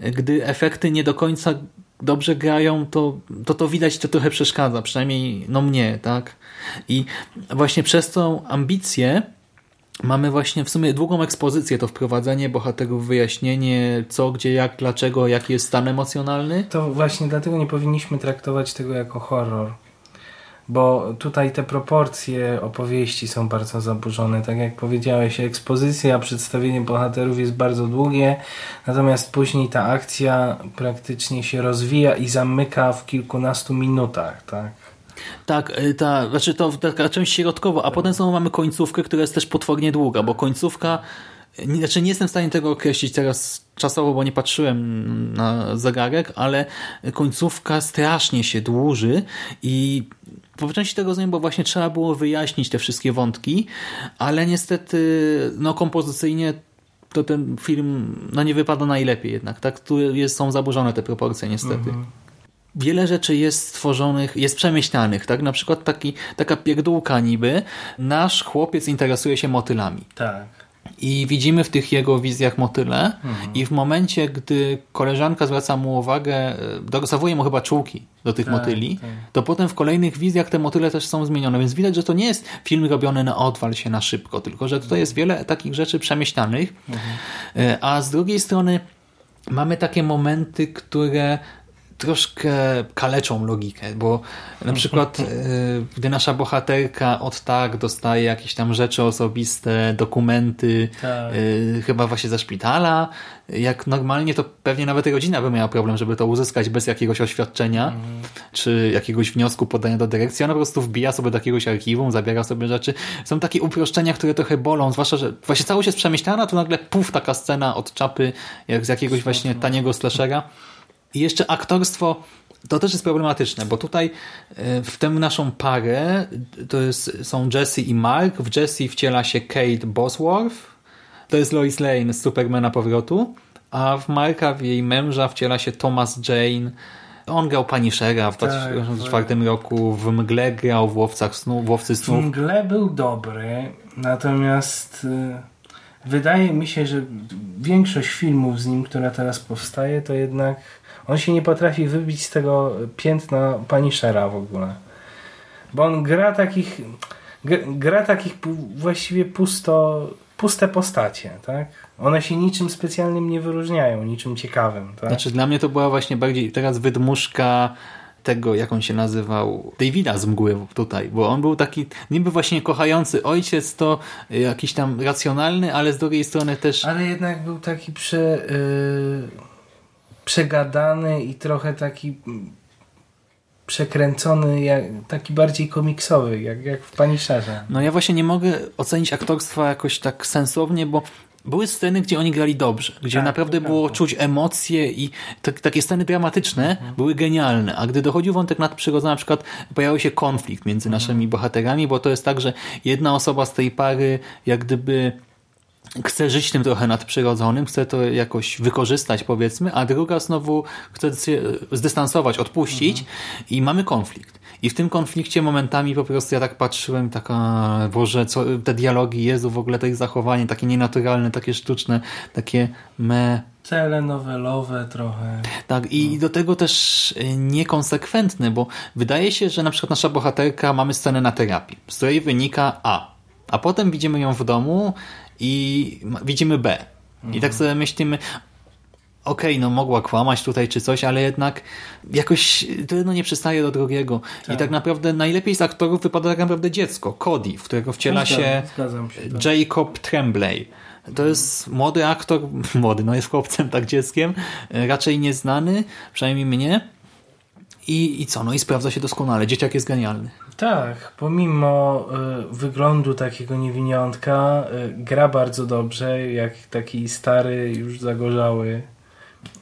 gdy efekty nie do końca dobrze grają, to to, to widać, to trochę przeszkadza, przynajmniej no mnie, tak? I właśnie przez tą ambicję mamy właśnie w sumie długą ekspozycję, to wprowadzenie bohaterów, wyjaśnienie co, gdzie, jak, dlaczego, jaki jest stan emocjonalny. To właśnie dlatego nie powinniśmy traktować tego jako horror. Bo tutaj te proporcje opowieści są bardzo zaburzone. Tak jak powiedziałeś, ekspozycja, przedstawienie bohaterów jest bardzo długie, natomiast później ta akcja praktycznie się rozwija i zamyka w kilkunastu minutach. Tak? Tak, y, ta, znaczy to taka część środkowa, a potem znowu mamy końcówkę, która jest też potwornie długa, bo końcówka nie, znaczy nie jestem w stanie tego określić teraz czasowo, bo nie patrzyłem na zegarek, ale końcówka strasznie się dłuży i po części tego rozumiem, bo właśnie trzeba było wyjaśnić te wszystkie wątki, ale niestety no kompozycyjnie to ten film no nie wypada najlepiej jednak, tak? Tu jest, są zaburzone te proporcje niestety. Mhm wiele rzeczy jest stworzonych, jest przemyślanych, tak? Na przykład taki, taka pierdółka niby. Nasz chłopiec interesuje się motylami. Tak. I widzimy w tych jego wizjach motyle mhm. i w momencie, gdy koleżanka zwraca mu uwagę, e, dorysowuje mu chyba czułki do tych tak, motyli, tak. to potem w kolejnych wizjach te motyle też są zmienione, więc widać, że to nie jest film robiony na odwal się na szybko, tylko że tutaj jest wiele takich rzeczy przemyślanych, mhm. E, a z drugiej strony mamy takie momenty, które troszkę kaleczą logikę, bo na przykład e, gdy nasza bohaterka od tak dostaje jakieś tam rzeczy osobiste, dokumenty, tak. E, chyba właśnie ze szpitala, jak normalnie to pewnie nawet rodzina by miała problem, żeby to uzyskać bez jakiegoś oświadczenia, mhm. czy jakiegoś wniosku podania do dyrekcji. Ona po prostu wbija sobie do jakiegoś archiwum, zabiera sobie rzeczy. Są takie uproszczenia, które trochę bolą, zwłaszcza, że właśnie całość jest przemyślana, to nagle puf, taka scena od czapy, jak z jakiegoś właśnie taniego slashera. I jeszcze aktorstwo to też jest problematyczne, bo tutaj e, w tę naszą parę to jest, są Jesse i Mark. W Jesse wciela się Kate Bosworth. To jest Lois Lane z Supermana Powrotu. A w Marka, w jej męża wciela się Thomas Jane. On grał Punishera w 2004 tak, roku. W Mgle grał w Łowcach snu, w Łowcy Snów. W Mgle był dobry, natomiast y, wydaje mi się, że większość filmów z nim, która teraz powstaje, to jednak on się nie potrafi wybić z tego piętna Punishera w ogóle. Bo on gra takich gra takich właściwie pusto, puste postacie, tak? One się niczym specjalnym nie wyróżniają, niczym ciekawym, tak? Znaczy dla mnie to była właśnie bardziej teraz wydmuszka tego, jak on się nazywał, Davida z mgły tutaj, bo on był taki niby właśnie kochający ojciec, to jakiś tam racjonalny, ale z drugiej strony też... Ale jednak był taki prze... Yy przegadany i trochę taki przekręcony, jak, taki bardziej komiksowy, jak, jak w Punisherze. No ja właśnie nie mogę ocenić aktorstwa jakoś tak sensownie, bo były sceny, gdzie oni grali dobrze, gdzie tak, naprawdę było czuć emocje i takie sceny dramatyczne mhm. były genialne, a gdy dochodził wątek nadprzyrodzony, na przykład pojawił się konflikt między mhm. naszymi bohaterami, bo to jest tak, że jedna osoba z tej pary jak gdyby chce żyć tym trochę nadprzyrodzonym, chce to jakoś wykorzystać powiedzmy, a druga znowu chce się zdystansować, odpuścić mhm. i mamy konflikt. I w tym konflikcie momentami po prostu ja tak patrzyłem, taka, Boże, co, te dialogi, Jezu, w ogóle to ich zachowanie, takie nienaturalne, takie sztuczne, takie me... Telenowelowe trochę. Tak, i no. do tego też niekonsekwentne, bo wydaje się, że na przykład nasza bohaterka mamy scenę na terapii, z której wynika A, a potem widzimy ją w domu i widzimy B. I tak mhm. sobie myślimy, okej, okay, no mogła kłamać tutaj czy coś, ale jednak jakoś to no nie przystaje do drugiego. Tak. I tak naprawdę najlepiej z aktorów wypada tak naprawdę dziecko, Cody, w którego wciela się, się tak. Jacob Tremblay. To jest młody aktor, młody, no jest chłopcem, tak dzieckiem, raczej nieznany, przynajmniej mnie. I, I co? No i sprawdza się doskonale. Dzieciak jest genialny. Tak, pomimo y, wyglądu takiego niewiniątka, y, gra bardzo dobrze, jak taki stary, już zagorzały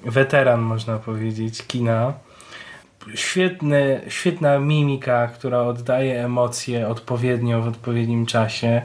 weteran, można powiedzieć, kina. Świetny, świetna mimika, która oddaje emocje odpowiednio w odpowiednim czasie.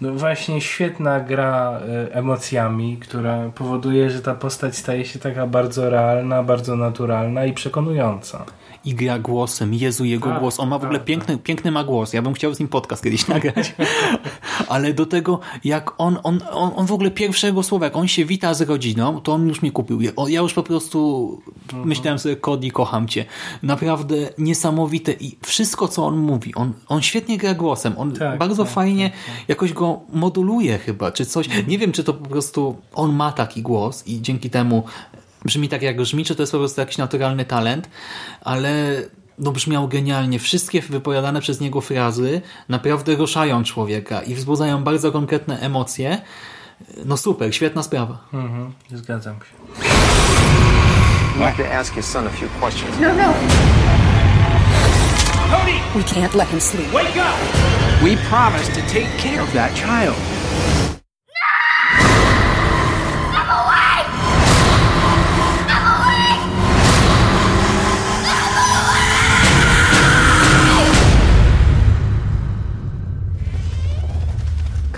No właśnie świetna gra y, emocjami, która powoduje, że ta postać staje się taka bardzo realna, bardzo naturalna i przekonująca i gra głosem. Jezu, jego tak, głos. On ma w ogóle tak, piękny, tak. piękny ma głos. Ja bym chciał z nim podcast kiedyś nagrać. Ale do tego, jak on, on, on, on w ogóle pierwszego słowa, jak on się wita z rodziną, to on już mnie kupił. Ja już po prostu mhm. myślałem sobie, Cody, kocham cię. Naprawdę niesamowite i wszystko, co on mówi, on, on świetnie gra głosem. On tak, bardzo tak, fajnie tak, jakoś go moduluje chyba, czy coś. Nie wiem, czy to po prostu on ma taki głos i dzięki temu brzmi tak jak brzmi, czy to jest po prostu jakiś naturalny talent, ale no brzmiał genialnie. Wszystkie wypowiadane przez niego frazy naprawdę ruszają człowieka i wzbudzają bardzo konkretne emocje. No super, świetna sprawa. Mhm, zgadzam się. I'd like to ask your son a few questions. No, no. Cody! We can't let him sleep. Wake up! We promised to take care of that child.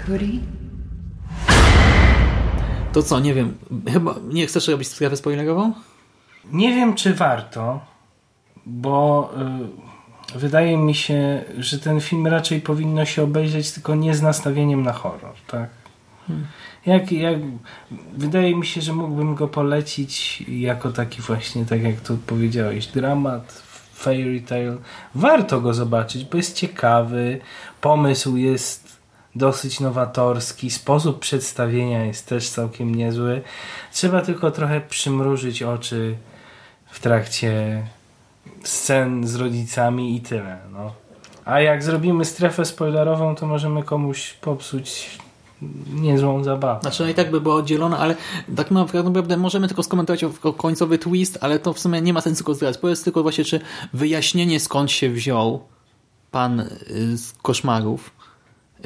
Cody? To co, nie wiem, chyba nie chcesz robić strefę spoilerową? Nie wiem, czy warto, bo y, wydaje mi się, że ten film raczej powinno się obejrzeć tylko nie z nastawieniem na horror, tak? Hmm. Jak, jak, wydaje mi się, że mógłbym go polecić jako taki właśnie, tak jak tu powiedziałeś, dramat, fairy tale. Warto go zobaczyć, bo jest ciekawy, pomysł jest dosyć nowatorski, sposób przedstawienia jest też całkiem niezły. Trzeba tylko trochę przymrużyć oczy w trakcie scen z rodzicami i tyle. No. A jak zrobimy strefę spoilerową, to możemy komuś popsuć niezłą zabawę. Znaczy no i tak by była oddzielona, ale tak naprawdę możemy tylko skomentować końcowy twist, ale to w sumie nie ma sensu go zdradzać. Powiedz tylko właśnie, czy wyjaśnienie skąd się wziął pan y, z koszmarów,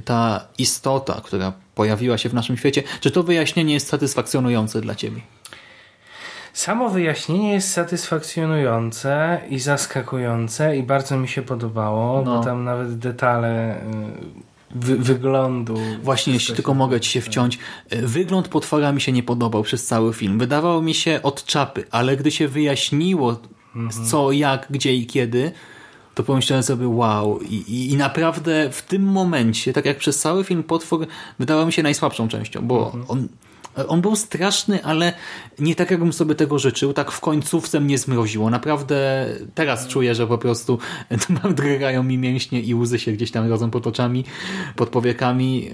ta istota, która pojawiła się w naszym świecie, czy to wyjaśnienie jest satysfakcjonujące dla ciebie? Samo wyjaśnienie jest satysfakcjonujące i zaskakujące i bardzo mi się podobało, no. bo tam nawet detale y, wy wyglądu. Właśnie, jeśli tylko mogę ci się wciąć. Wygląd potwora mi się nie podobał przez cały film. Wydawało mi się od czapy, ale gdy się wyjaśniło mhm. co, jak, gdzie i kiedy, to pomyślałem sobie wow. I, i, I, naprawdę w tym momencie, tak jak przez cały film, potwór wydawał mi się najsłabszą częścią, bo mhm. on on był straszny, ale nie tak, jakbym sobie tego życzył. Tak w końcówce mnie zmroziło. Naprawdę teraz czuję, że po prostu drgają mi mięśnie i łzy się gdzieś tam rodzą pod oczami, pod powiekami.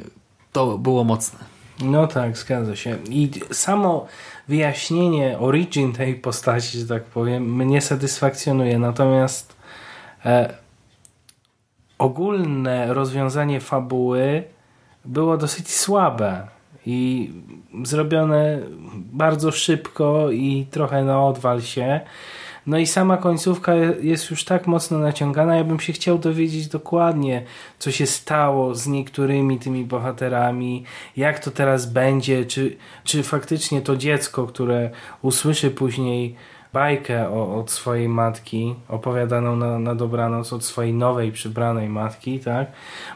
To było mocne. No tak, zgadza się. I samo wyjaśnienie origin tej postaci, że tak powiem, mnie satysfakcjonuje. Natomiast ogólne rozwiązanie fabuły było dosyć słabe i zrobione bardzo szybko i trochę na odwal się. No i sama końcówka jest już tak mocno naciągana, ja bym się chciał dowiedzieć dokładnie, co się stało z niektórymi tymi bohaterami, jak to teraz będzie, czy, czy faktycznie to dziecko, które usłyszy później bajkę o, od swojej matki, opowiadaną na, na dobranoc od swojej nowej, przybranej matki, tak?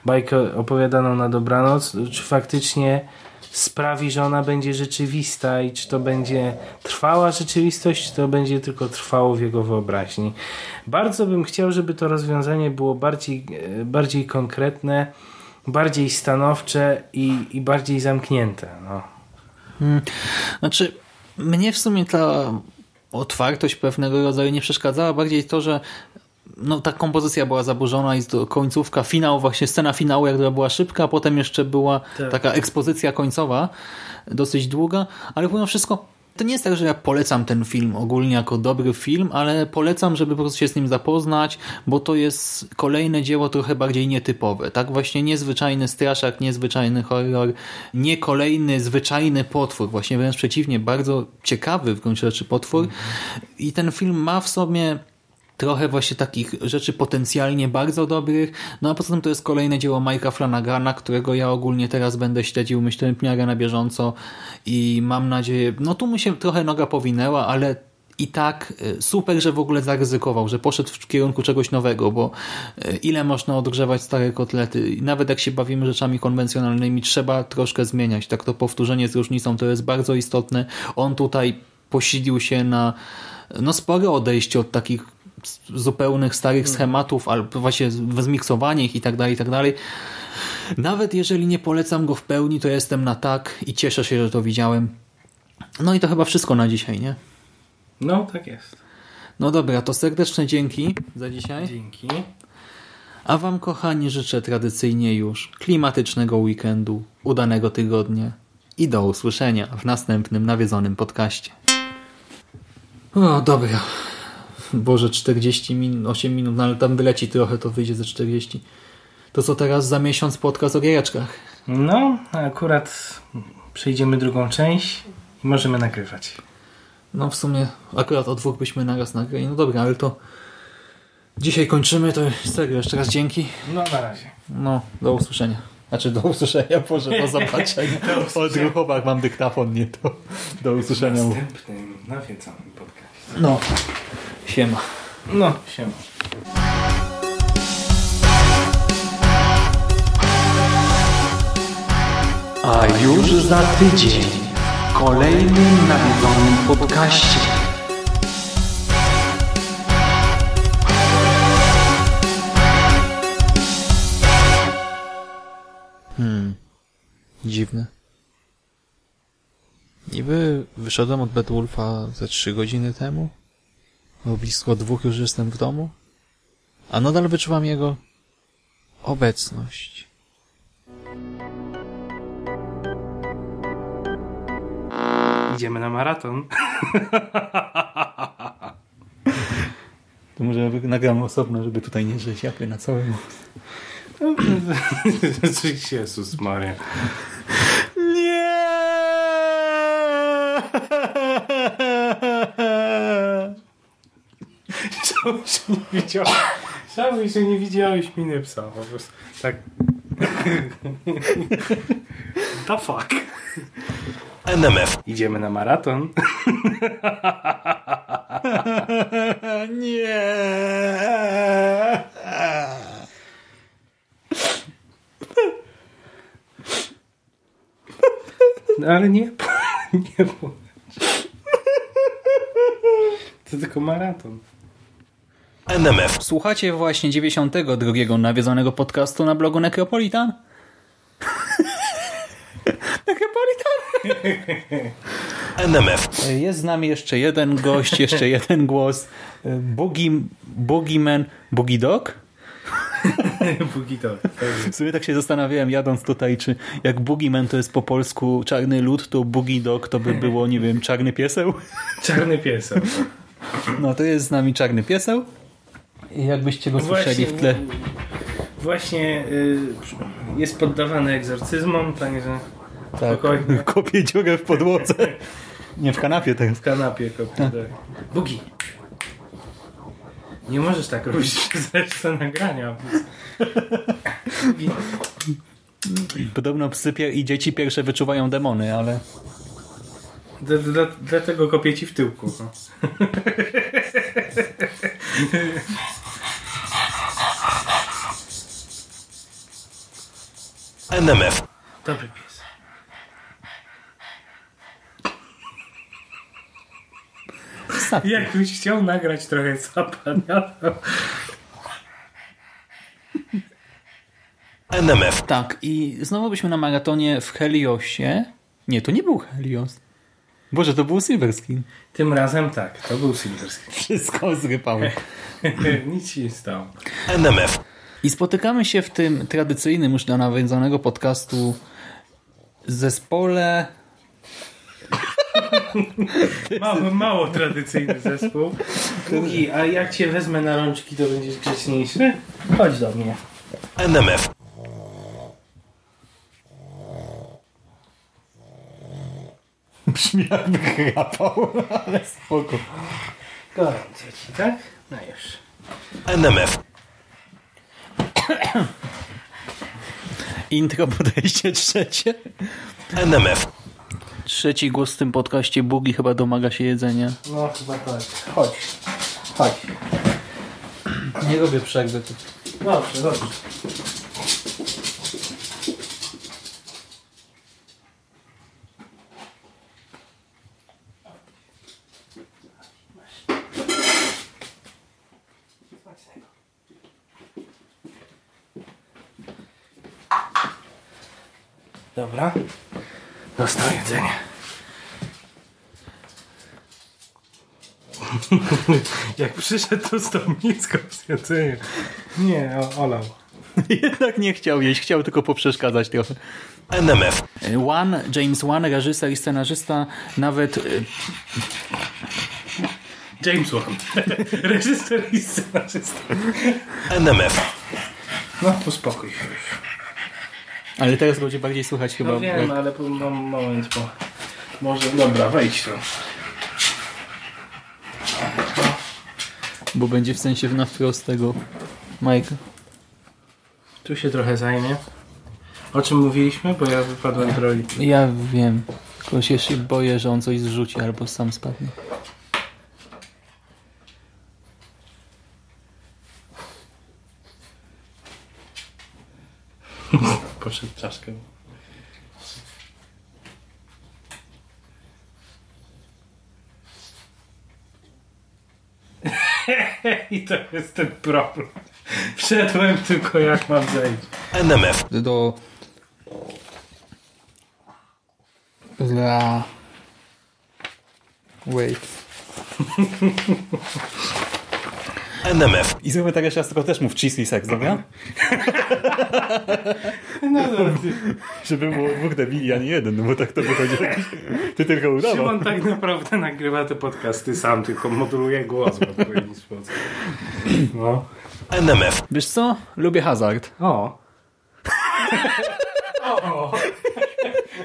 Bajkę opowiadaną na dobranoc, czy faktycznie sprawi, że ona będzie rzeczywista i czy to będzie trwała rzeczywistość, czy to będzie tylko trwało w jego wyobraźni. Bardzo bym chciał, żeby to rozwiązanie było bardziej, e, bardziej konkretne, bardziej stanowcze i, i bardziej zamknięte. No. Hmm. Znaczy, mnie w sumie ta otwartość pewnego rodzaju nie przeszkadzała, bardziej to, że no, ta kompozycja była zaburzona i końcówka, finał, właśnie scena finału, jak była szybka, a potem jeszcze była tak. taka ekspozycja końcowa, dosyć długa, ale pomimo wszystko to nie jest tak, że ja polecam ten film ogólnie jako dobry film, ale polecam, żeby po prostu się z nim zapoznać, bo to jest kolejne dzieło trochę bardziej nietypowe. Tak właśnie niezwyczajny straszak, niezwyczajny horror, nie kolejny zwyczajny potwór, właśnie wręcz przeciwnie, bardzo ciekawy w gruncie rzeczy potwór. I ten film ma w sobie trochę właśnie takich rzeczy potencjalnie bardzo dobrych, no a poza tym to jest kolejne dzieło Mike'a Flanagana, którego ja ogólnie teraz będę śledził, myślę, w miarę na bieżąco i mam nadzieję, no tu mu się trochę noga powinęła, ale i tak e, super, że w ogóle zaryzykował, że poszedł w kierunku czegoś nowego, bo e, ile można odgrzewać stare kotlety? Nawet jak się bawimy rzeczami konwencjonalnymi, trzeba troszkę zmieniać. Tak to powtórzenie z różnicą to jest bardzo istotne. On tutaj posilił się na no spore odejście od takich zupełnych starych hmm. schematów, albo właśnie zmiksowanie ich i tak dalej, i tak dalej. Nawet jeżeli nie polecam go w pełni, to jestem na tak i cieszę się, że to widziałem. No i to chyba wszystko na dzisiaj, nie? No, tak jest. No dobra, to serdeczne dzięki za dzisiaj. Dzięki. A Wam, kochani, życzę tradycyjnie już klimatycznego weekendu, udanego tygodnia i do usłyszenia w następnym nawiedzonym podcaście. O, dobra. Boże, 40 minut, 8 minut, no ale tam wyleci trochę, to wyjdzie ze 40. To co teraz za miesiąc podcast o giereczkach? No, akurat przejdziemy drugą część i możemy nagrywać. No w sumie akurat o dwóch byśmy naraz nagrali. No dobra, ale to dzisiaj kończymy, to serio, jeszcze raz dzięki. No na razie. No, do usłyszenia. Znaczy do usłyszenia, Boże, do zobaczenia. Odruchować mam dyktafon, nie to. Do usłyszenia. W następnym nawiedzonym podcaście. No. Siema. No, siema. A już za tydzień w kolejnym nawiedzonym podcaście. Hmm. Dziwne. Niby wyszedłem od Bedwulfa ze trzy godziny temu. Bo blisko dwóch już jestem w domu. A nadal wyczuwam jego obecność. Idziemy na maraton. To może nagram osobno, żeby tutaj nie żyć japy na całym. Jezus Maria. Nie! Czemu się nie widziałeś? Czemu się nie widziałeś miny psa? Po prostu tak. The fuck? NMF. Idziemy na maraton. Nie! No ale nie, nie. To tylko maraton. NMF. Słuchacie właśnie 92 nawiedzonego podcastu na blogu Necropolitan? Necropolitan! NMF. Jest z nami jeszcze jeden gość, jeszcze jeden głos. Boogie, Boogieman, Boogie Dog? Póki to. W sumie tak się zastanawiałem jadąc tutaj, czy jak Boogieman to jest po polsku czarny lud, to Boogie Dog to by było, nie wiem, czarny pieseł? Czarny piesek. No to jest z nami czarny pieseł. Jakbyście go słyszeli w tle. Właśnie y, jest poddawany egzorcyzmom, także Tak, spokojnie. kopie dziurę w podłodze. Nie, w kanapie teraz. w kanapie kopie. Tak. Bugi. Nie możesz tak robić przez resztę nagrania. Podobno psy i dzieci pierwsze wyczuwają demony, ale Dla- dla- Dlatego kopię ci w tyłku. No. NMF. Dobry pies. Jakbyś chciał nagrać trochę zapania, to NMF. tak. I znowu byśmy na maratonie w Heliosie. Nie, to nie był Helios. Boże, to był Silverskin. tym razem tak, to był Silverski. Wszystko zrypało. Nic się nie stało. NMF. I spotykamy się w tym tradycyjnym już dla nawiedzonego podcastu zespole Mało, mało tradycyjny zespół. Bugi, a jak cię wezmę na rączki, to będziesz grzeczniejszy? Chodź do mnie. NMF. brzmi jakby chrapał, ale spoko. Gorąco ci, tak? No już. NMF. Intro podejście trzecie. NMF. Trzeci głos w tym podcaście Bugi chyba domaga się jedzenia. No chyba tak. Chodź. Chodź. Nie robię przerwy. Tu. Dobrze, dobrze. Dobra. Dostał jedzenie. Jak przyszedł, to stał nisko z jedzeniem. Nie, o, olał. Jednak nie chciał jeść, chciał tylko poprzeszkadzać trochę. NMF. One, James Wan, reżyser i scenarzysta, nawet y, James Wan. Reżyser i scenarzysta. NMF. No, uspokój się już. Ale teraz będzie bardziej słychać chyba. No wiem, ale po, no, moment, bo może, dobra, wejdź tu. Bo będzie w sensie na wprost tego Majka. Tu się trochę zajmie. O czym mówiliśmy? Bo ja wypadłem z roli. Ja wiem. Tylko się boję, że on coś zrzuci albo sam spadnie poszedł czaszkę. I to jest ten problem. Wszedłem tylko jak mam zejść. NMF. Do... Dla... Wait. NMF. I zróbmy tak jeszcze raz, tylko też mów cheesy sex, dobra? No, no, ty. Żeby było dwóch debili, a nie jeden, no bo tak to wychodzi. Ty tylko udawał. Szymon tak naprawdę nagrywa te podcasty sam, tylko moduluje głos w odpowiedni sposób. No. NMF. Wiesz co? Lubię hazard. O. o.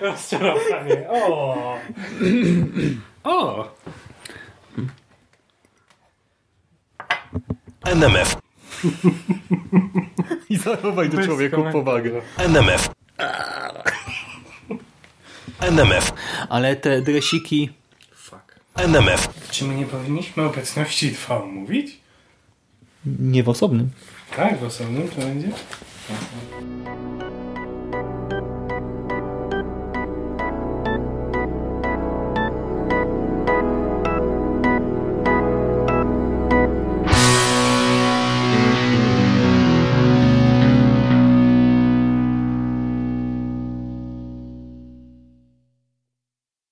Rozczarowanie. O. O. NMF. I zachowaj do człowieku powagę. NMF. NMF. Ale te dresiki... Fuck. NMF. Czy my nie powinniśmy obecności dwa omówić? Nie w osobnym. Tak, w osobnym to będzie?